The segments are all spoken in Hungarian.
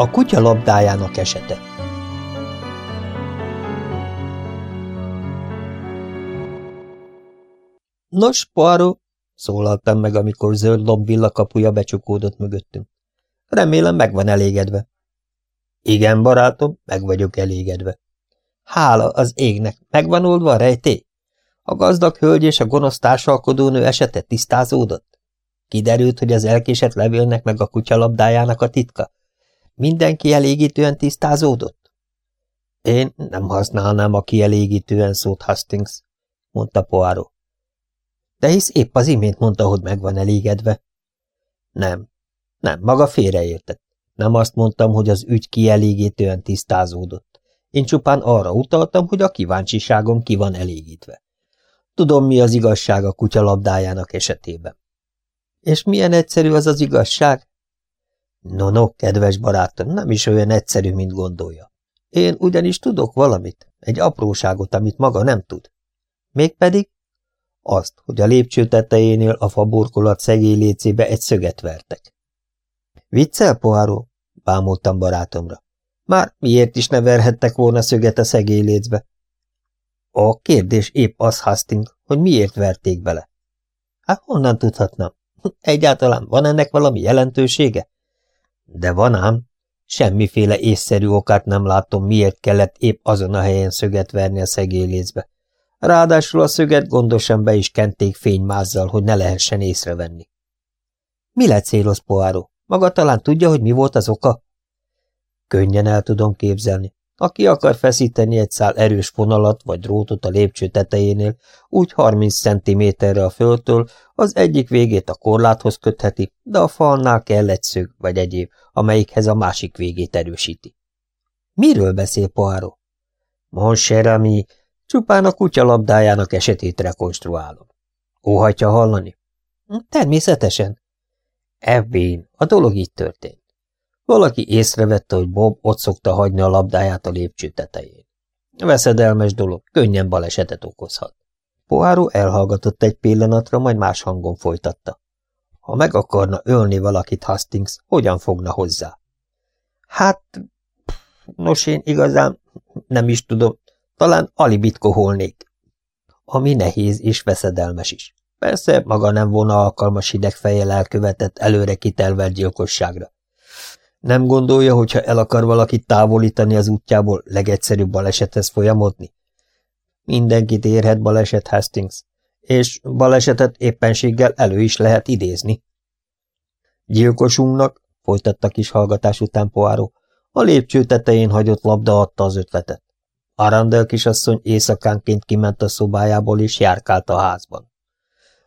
A kutya labdájának esete Nos, Poirot, szólaltam meg, amikor zöld lombvilla kapuja becsukódott mögöttünk. Remélem meg van elégedve. Igen, barátom, meg vagyok elégedve. Hála az égnek, megvan oldva a rejtély? A gazdag hölgy és a gonosz társalkodónő esete tisztázódott? Kiderült, hogy az elkésett levélnek meg a kutyalabdájának a titka? Mindenki elégítően tisztázódott? Én nem használnám a kielégítően szót Hastings, mondta Poirot. De hisz épp az imént mondta, hogy meg van elégedve. Nem, nem, maga félreértett. Nem azt mondtam, hogy az ügy kielégítően tisztázódott. Én csupán arra utaltam, hogy a kíváncsiságom ki van elégítve. Tudom, mi az igazság a kutyalabdájának esetében. És milyen egyszerű az az igazság? No, no, kedves barátom, nem is olyan egyszerű, mint gondolja. Én ugyanis tudok valamit, egy apróságot, amit maga nem tud. Mégpedig azt, hogy a lépcső tetejénél a faburkolat szegély lécébe egy szöget vertek. Viccel, poháró? bámultam barátomra. Már miért is ne verhettek volna szöget a szegély lécbe? A kérdés épp az, Hastings, hogy miért verték bele. Hát honnan tudhatnám? Egyáltalán van ennek valami jelentősége? De van ám. Semmiféle észszerű okát nem látom, miért kellett épp azon a helyen szöget verni a szegélylécbe. Ráadásul a szöget gondosan be is kenték fénymázzal, hogy ne lehessen észrevenni. Mi lett célos, Poáró? Maga talán tudja, hogy mi volt az oka? Könnyen el tudom képzelni. Aki akar feszíteni egy szál erős fonalat vagy drótot a lépcső tetejénél, úgy 30 cm-re a földtől, az egyik végét a korláthoz kötheti, de a falnál kell egy szög vagy egyéb, amelyikhez a másik végét erősíti. Miről beszél Poirot? Mon ami, csupán a kutya labdájának esetét rekonstruálom. Óhatja hallani? Természetesen. Ebbén, a dolog így történt. Valaki észrevette, hogy Bob ott szokta hagyni a labdáját a lépcső tetején. Veszedelmes dolog, könnyen balesetet okozhat. Poáró elhallgatott egy pillanatra, majd más hangon folytatta. Ha meg akarna ölni valakit Hastings, hogyan fogna hozzá? Hát, nos én igazán nem is tudom, talán alibit koholnék. Ami nehéz és veszedelmes is. Persze maga nem volna alkalmas hideg fejjel elkövetett előre kitelvelt gyilkosságra. Nem gondolja, hogyha el akar valakit távolítani az útjából, legegyszerűbb balesethez folyamodni? Mindenkit érhet baleset Hastings, és balesetet éppenséggel elő is lehet idézni. Gyilkosunknak, folytatta kis hallgatás után a lépcső tetején hagyott labda adta az ötletet. Arandel kisasszony éjszakánként kiment a szobájából és járkált a házban.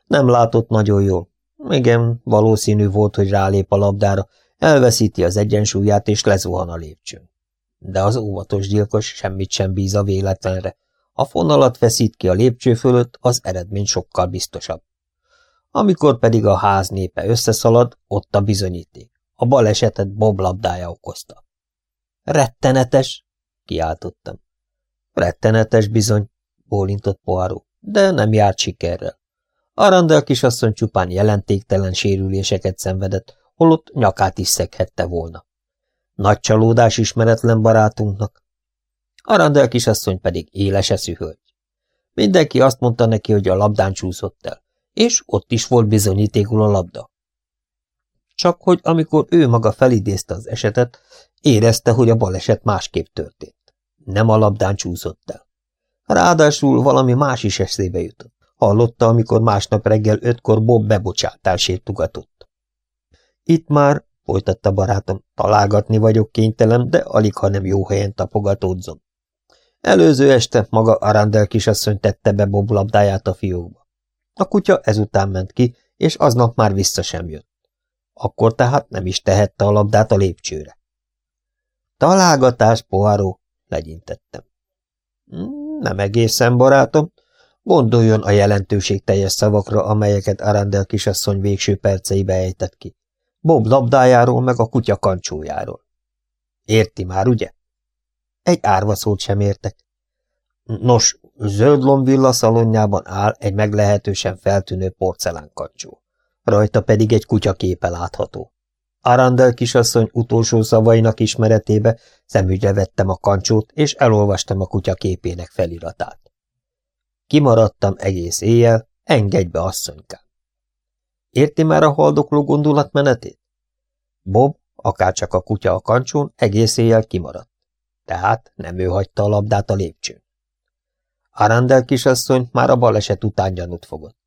Nem látott nagyon jól. Igen, valószínű volt, hogy rálép a labdára, Elveszíti az egyensúlyát, és lezuhan a lépcsőn. De az óvatos gyilkos semmit sem bíz a véletlenre. A fonalat feszít ki a lépcső fölött, az eredmény sokkal biztosabb. Amikor pedig a ház népe összeszalad, ott a bizonyíték. A balesetet Bob labdája okozta. Rettenetes, kiáltottam. Rettenetes bizony, bólintott Poirot, de nem járt sikerrel. Arandel kisasszony csupán jelentéktelen sérüléseket szenvedett, holott nyakát is szeghette volna. Nagy csalódás ismeretlen barátunknak. Arandel kisasszony pedig éles eszű hölgy. Mindenki azt mondta neki, hogy a labdán csúszott el, és ott is volt bizonyítékul a labda. Csak hogy amikor ő maga felidézte az esetet, érezte, hogy a baleset másképp történt. Nem a labdán csúszott el. Ráadásul valami más is eszébe jutott. Hallotta, amikor másnap reggel ötkor Bob bebocsátásért tugatott. Itt már, folytatta barátom, találgatni vagyok kénytelen, de alig, ha nem jó helyen tapogatódzom. Előző este maga Arandel kisasszony tette be Bob labdáját a fiókba. A kutya ezután ment ki, és aznap már vissza sem jött. Akkor tehát nem is tehette a labdát a lépcsőre. Találgatás, poharó, legyintettem. Hmm, nem egészen, barátom. Gondoljon a jelentőség teljes szavakra, amelyeket Arandel kisasszony végső perceibe ejtett ki. Bob labdájáról meg a kutya kancsójáról. Érti már, ugye? Egy árva szót sem értek. Nos, zöld lombvilla szalonjában áll egy meglehetősen feltűnő porcelánkancsó. Rajta pedig egy kutya képe látható. Arandel kisasszony utolsó szavainak ismeretébe szemügyre vettem a kancsót, és elolvastam a kutya képének feliratát. Kimaradtam egész éjjel, engedj be, asszonykám. Érti már a haldokló gondolatmenetét? Bob, akárcsak a kutya a kancsón, egész éjjel kimaradt. Tehát nem ő hagyta a labdát a lépcsőn. Arandel kisasszony már a baleset után gyanút fogott.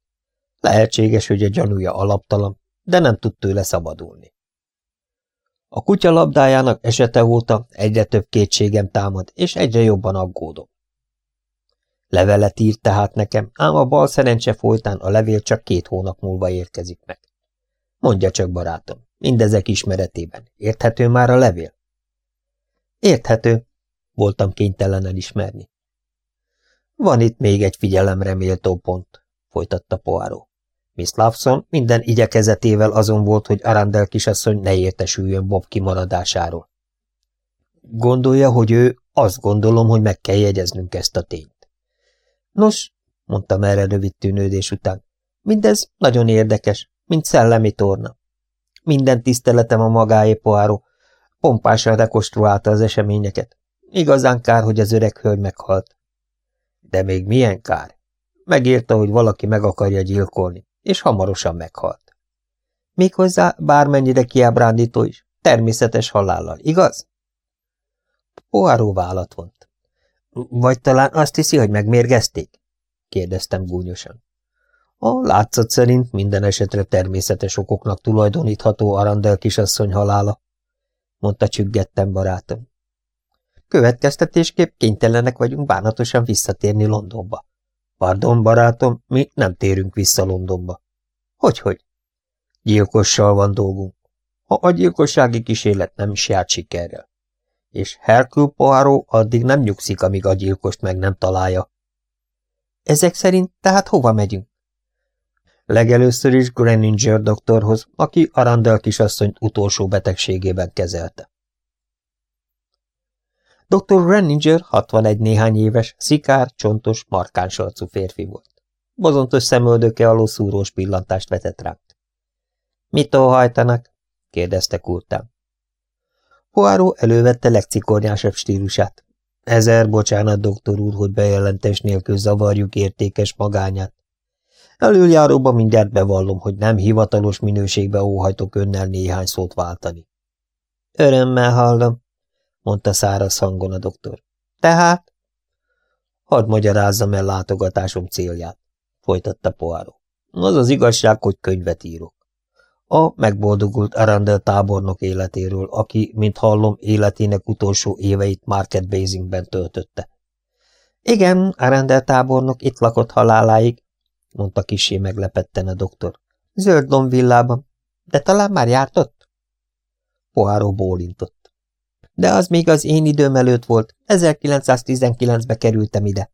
Lehetséges, hogy a gyanúja alaptalan, de nem tud tőle szabadulni. A kutya labdájának esete óta egyre több kétségem támad, és egyre jobban aggódom. Levelet írt tehát nekem, ám a bal szerencse folytán a levél csak két hónap múlva érkezik meg. Mondja csak, barátom, mindezek ismeretében. Érthető már a levél? Érthető, voltam kénytelen elismerni. Van itt még egy figyelemre méltó pont, folytatta Poáró. Miss Lawson minden igyekezetével azon volt, hogy Arandel kisasszony ne értesüljön Bob kimaradásáról. Gondolja, hogy ő, azt gondolom, hogy meg kell jegyeznünk ezt a tényt. Nos, mondtam erre rövid tűnődés után, mindez nagyon érdekes, mint szellemi torna. Minden tiszteletem a magáé, Poáró, pompásan rekonstruálta az eseményeket. Igazán kár, hogy az öreg hölgy meghalt. De még milyen kár? Megírta, hogy valaki meg akarja gyilkolni és hamarosan meghalt. Méghozzá bármennyire kiábrándító is, természetes halállal, igaz? Poáró vállat vont. Vagy talán azt hiszi, hogy megmérgezték? kérdeztem gúnyosan. A látszat szerint minden esetre természetes okoknak tulajdonítható Arandel kisasszony halála, mondta csüggettem barátom. Következtetésképp kénytelenek vagyunk bánatosan visszatérni Londonba. Pardon, barátom, mi nem térünk vissza Londonba. Hogyhogy? Gyilkossal van dolgunk. Ha a gyilkossági kísérlet nem is járt sikerrel. És Hercule Poirot addig nem nyugszik, amíg a gyilkost meg nem találja. Ezek szerint tehát hova megyünk? Legelőször is Greninger doktorhoz, aki Arandel kisasszonyt utolsó betegségében kezelte. Dr. Renninger 61 néhány éves, szikár, csontos, markáns arcú férfi volt. Bozontos szemöldöke alól szúrós pillantást vetett ránk. – Mit óhajtanak? – kérdezte kurtán. Poirot elővette legcikornyásabb stílusát. Ezer bocsánat, doktor úr, hogy bejelentés nélkül zavarjuk értékes magányát. Előjáróban mindjárt bevallom, hogy nem hivatalos minőségbe óhajtok önnel néhány szót váltani. Örömmel hallom, mondta száraz hangon a doktor. Tehát? Hadd magyarázzam el látogatásom célját, folytatta Poáró. Az az igazság, hogy könyvet írok. A megboldogult Arandel tábornok életéről, aki, mint hallom, életének utolsó éveit Market Basingben töltötte. Igen, Arandel tábornok itt lakott haláláig, mondta kisé meglepetten a doktor. Zöld lombvillában. De talán már járt ott? Poáró bólintott. De az még az én időm előtt volt. 1919-be kerültem ide.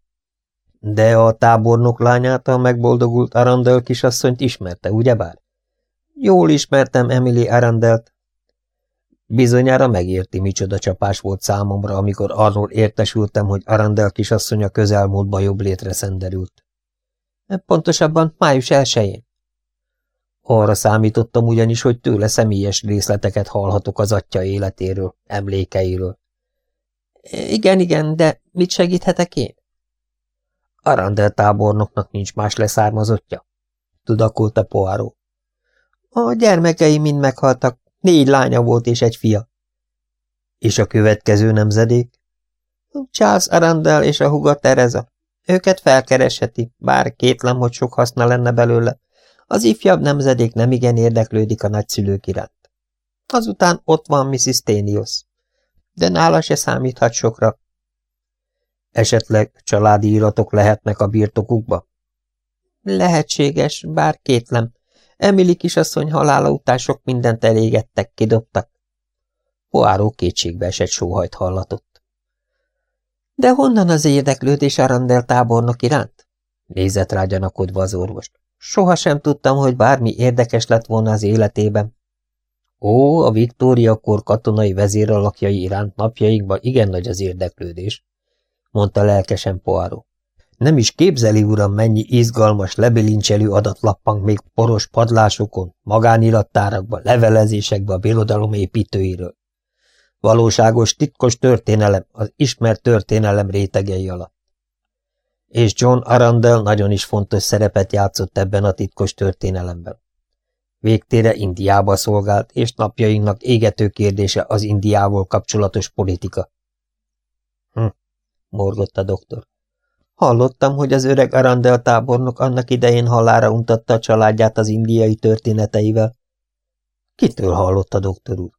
De a tábornok lányát, a megboldogult Arandel kisasszonyt ismerte, ugyebár? Jól ismertem Emily Arandelt. Bizonyára megérti, micsoda csapás volt számomra, amikor arról értesültem, hogy Arandel kisasszonya közelmúltban jobb létre szenderült. Pontosabban május elsején. Arra számítottam ugyanis, hogy tőle személyes részleteket hallhatok az atya életéről, emlékeiről. Igen, igen, de mit segíthetek én? Arandel tábornoknak nincs más leszármazottja, tudakolta Poáró. A gyermekei mind meghaltak, négy lánya volt és egy fia. És a következő nemzedék? Charles Arandel és a huga Tereza. Őket felkeresheti, bár kétlem, hogy sok haszna lenne belőle. Az ifjabb nemzedék nemigen érdeklődik a nagyszülők iránt. Azután ott van Mrs. Tenios. De nála se számíthat sokra. Esetleg családi iratok lehetnek a birtokukba? Lehetséges, bár kétlem. Emily kisasszony halála után sok mindent elégettek, kidobtak. Poáró kétségbe esett sóhajt hallatott. De honnan az érdeklődés Arandel tábornok iránt? Nézett rá gyanakodva az orvost. Soha tudtam, hogy bármi érdekes lett volna az életében. Ó, a Viktória kor katonai vezéralakjai iránt napjainkban igen nagy az érdeklődés, mondta lelkesen Poirot. Nem is képzeli, uram, mennyi izgalmas, lebilincselő adat lappang még poros padlásokon, magánirattárakban, levelezésekben a birodalom építőiről. Valóságos, titkos történelem az ismert történelem rétegei alatt. És John Arundel nagyon is fontos szerepet játszott ebben a titkos történelemben. Végtére Indiába szolgált, és napjainknak égető kérdése az Indiával kapcsolatos politika. Hm, morgott a doktor. Hallottam, hogy az öreg Arandel tábornok annak idején halára untatta a családját az indiai történeteivel. Kitől hallotta, doktor úr?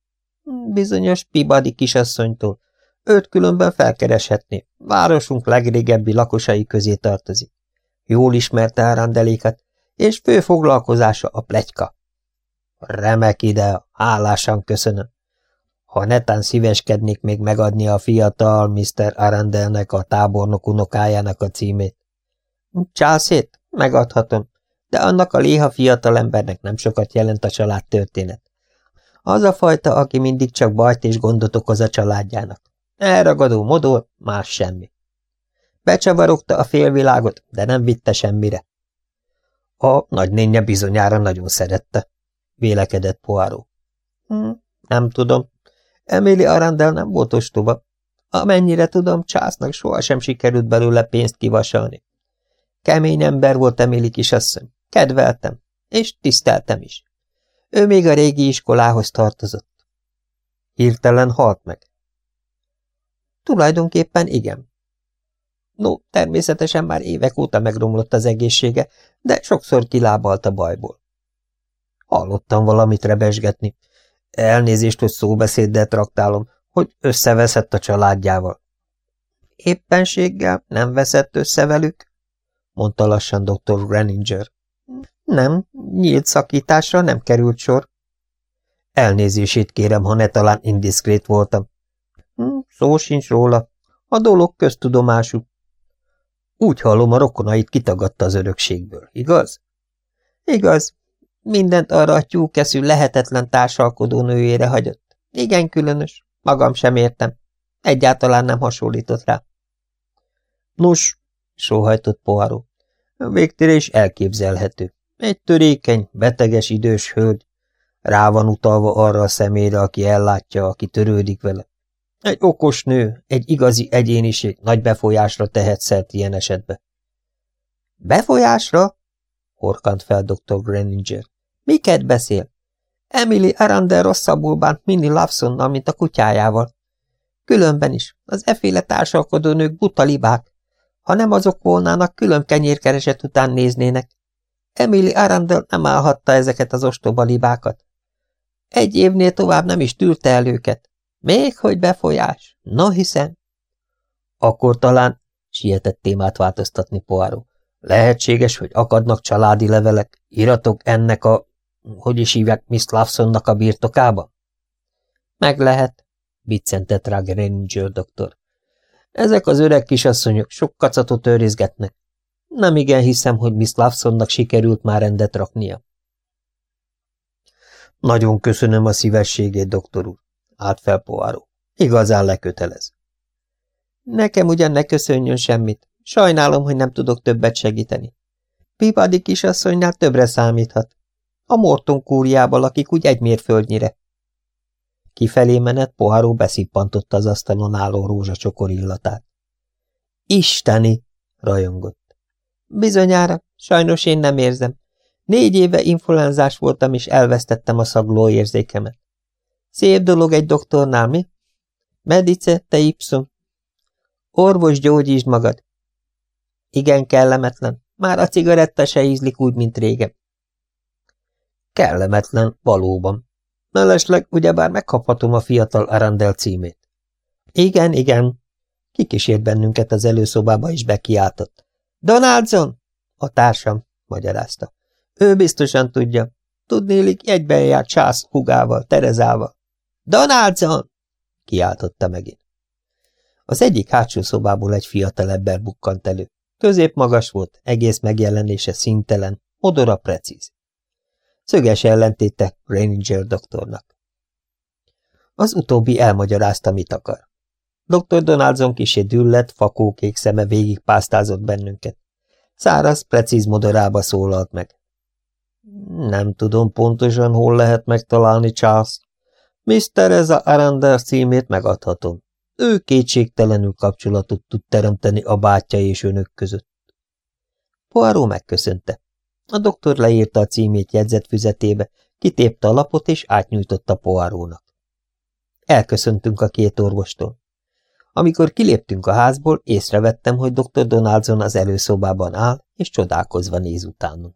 Bizonyos Pibadi kisasszonytól. Őt különben felkereshetné. Városunk legrégebbi lakosai közé tartozik. Jól ismerte Arandeléket, és fő foglalkozása a plegyka. Remek ide, hálásan köszönöm. Ha netán szíveskednék még megadni a fiatal Mr. Arandelnek a tábornok unokájának a címét. Császét? Megadhatom, de annak a léha fiatal embernek nem sokat jelent a család történet. Az a fajta, aki mindig csak bajt és gondot okoz a családjának. Elragadó modor, más semmi. Becsavarogta a félvilágot, de nem vitte semmire. A nagynénye bizonyára nagyon szerette, vélekedett Poirot. Hm, nem tudom, Emily Arandel nem volt ostoba. Amennyire tudom, Császnak sohasem sikerült belőle pénzt kivasalni. Kemény ember volt Emily kisasszony. Kedveltem, és tiszteltem is. Ő még a régi iskolához tartozott. Hirtelen halt meg. Tulajdonképpen igen. No, természetesen már évek óta megromlott az egészsége, de sokszor kilábalt a bajból. Hallottam valamit rebesgetni, Elnézést, hogy szóbeszéddel traktálom, hogy összeveszett a családjával. Éppenséggel nem veszett össze velük? mondta lassan dr. Greninger. Nem, nyílt szakításra nem került sor. Elnézését kérem, ha ne talán indiszkrét voltam. Hm, szó sincs róla. A dolog köztudomású. Úgy hallom, a rokonait kitagadta az örökségből, igaz? Igaz, Mindent arra a tyúkeszű lehetetlen társalkodó nőjére hagyott. Igen különös, magam sem értem. Egyáltalán nem hasonlított rá. Nos, sóhajtott poharó. Végtére is elképzelhető. Egy törékeny, beteges idős hölgy, rá van utalva arra a személyre, aki ellátja, aki törődik vele. Egy okos nő, egy igazi egyéniség nagy befolyásra tehet szert ilyen esetbe. Befolyásra? horkant fel dr. Greninger. Miket beszél? Emily Arundel rosszabbul bánt Minnie Lawsonnal, mint a kutyájával. Különben is, az eféle társalkodó nők buta libák. Ha nem azok volnának, külön kenyérkereset után néznének. Emily Arundel nem állhatta ezeket az ostoba libákat. Egy évnél tovább nem is tűrte el őket. Még hogy befolyás? No hiszem. Akkor talán, sietett témát változtatni Poirot. Lehetséges, hogy akadnak családi levelek, iratok ennek a hogy is hívják Miss Lawsonnak a birtokába? Meg lehet, biccentett rá Granger doktor. Ezek az öreg kisasszonyok sok kacatot őrizgetnek. Nem igen hiszem, hogy Miss Lawsonnak sikerült már rendet raknia. Nagyon köszönöm a szívességét, doktor úr, állt fel Poáró. Igazán lekötelez. Nekem ugyan ne köszönjön semmit. Sajnálom, hogy nem tudok többet segíteni. Pipadi kisasszonynál többre számíthat. A Morton kúriába lakik úgy egy mérföldnyire. Kifelé menet poháró beszippantotta az asztalon álló rózsacsokor illatát. Isteni! rajongott. Bizonyára, sajnos én nem érzem. Négy éve influenzás voltam, és elvesztettem a szagló érzékemet. Szép dolog egy doktornál, mi? Medice, te ipsum. Orvos, gyógyítsd magad. Igen kellemetlen. Már a cigaretta se ízlik úgy, mint régen. Kellemetlen, valóban. Mellesleg ugyebár megkaphatom a fiatal Arandel címét. Igen, igen. Kikísért bennünket az előszobába is bekiáltott. Donaldson? A társam, magyarázta. Ő biztosan tudja. Tudnélik, egyben járt Csász hugával, Terezával. Donaldson! kiáltotta megint. Az egyik hátsó szobából egy fiatal ember bukkant elő. Középmagas volt, egész megjelenése szintelen, odora precíz. Szöges ellentéte Ranger doktornak. Az utóbbi elmagyarázta, mit akar. Dr. Donaldson kisé düllett, fakókék szeme végig pásztázott bennünket. Száraz, precíz modorába szólalt meg. Nem tudom pontosan, hol lehet megtalálni Charles. Miss Teresa Aranda címét megadhatom. Ő kétségtelenül kapcsolatot tud teremteni a bátyja és önök között. Poirot megköszönte. A doktor leírta a címét jegyzetfüzetébe, kitépte a lapot és átnyújtotta Poirónak. Elköszöntünk a két orvostól. Amikor kiléptünk a házból, észrevettem, hogy dr. Donaldson az előszobában áll, és csodálkozva néz utánunk.